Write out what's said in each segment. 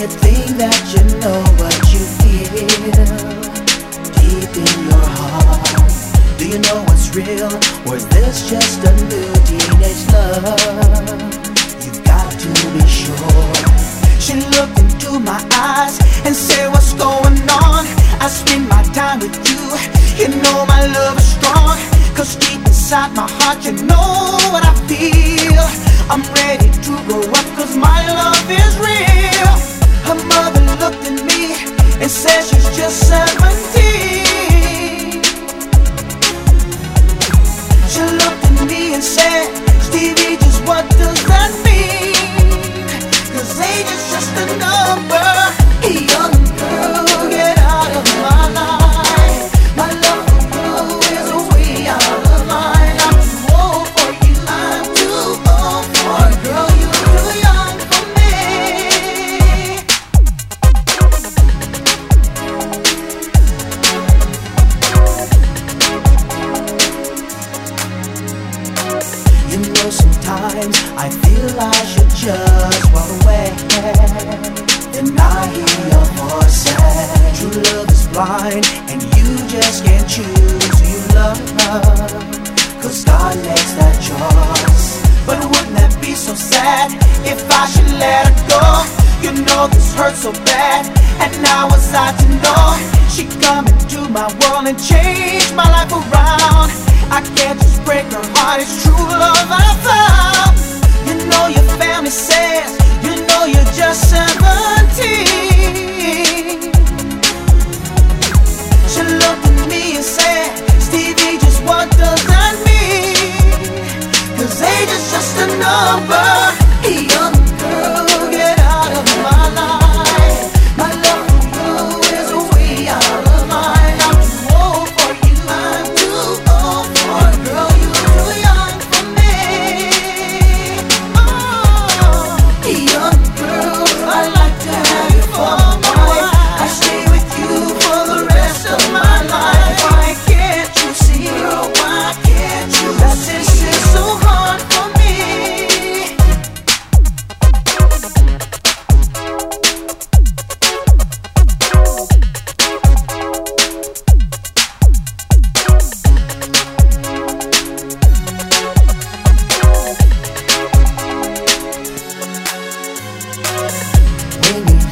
you think that you know what you feel deep in your heart. Do you know what's real, or is this just a new teenage love? You've got to be sure. She looked into my eyes and said, What's going on? I spend my time with you. You know my love is strong. Cause deep inside my heart, you know what I feel. I'm ready to grow up cause my love is real. Said she's just I should just walk away And I hear your voice say True love is blind and you just can't choose who you love. Cause God makes that choice. But wouldn't that be so sad if I should let her go? You know this hurts so bad and now was I to know She come into my world and changed my a number.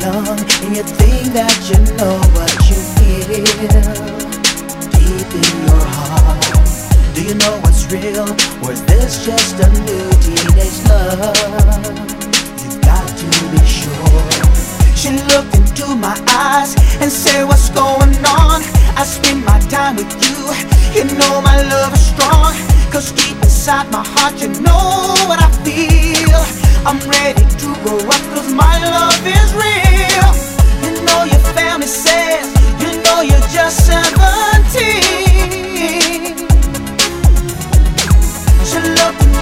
When and you think that you know what you feel deep in your heart. Do you know what's real, or is this just a new teenage love? You've got to be sure. She looked into my eyes and said, What's going on? I spend my time with you. You know my love is strong. Cause deep inside my heart, you know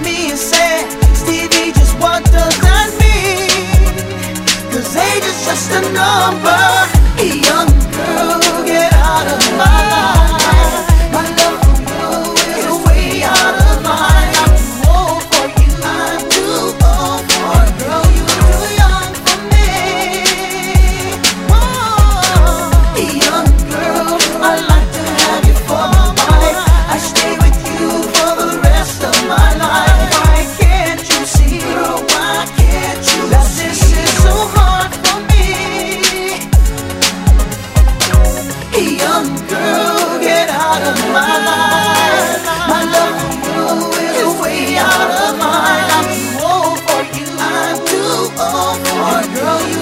me and said, Stevie, just what does that mean? Cause age is just a number. girl, you.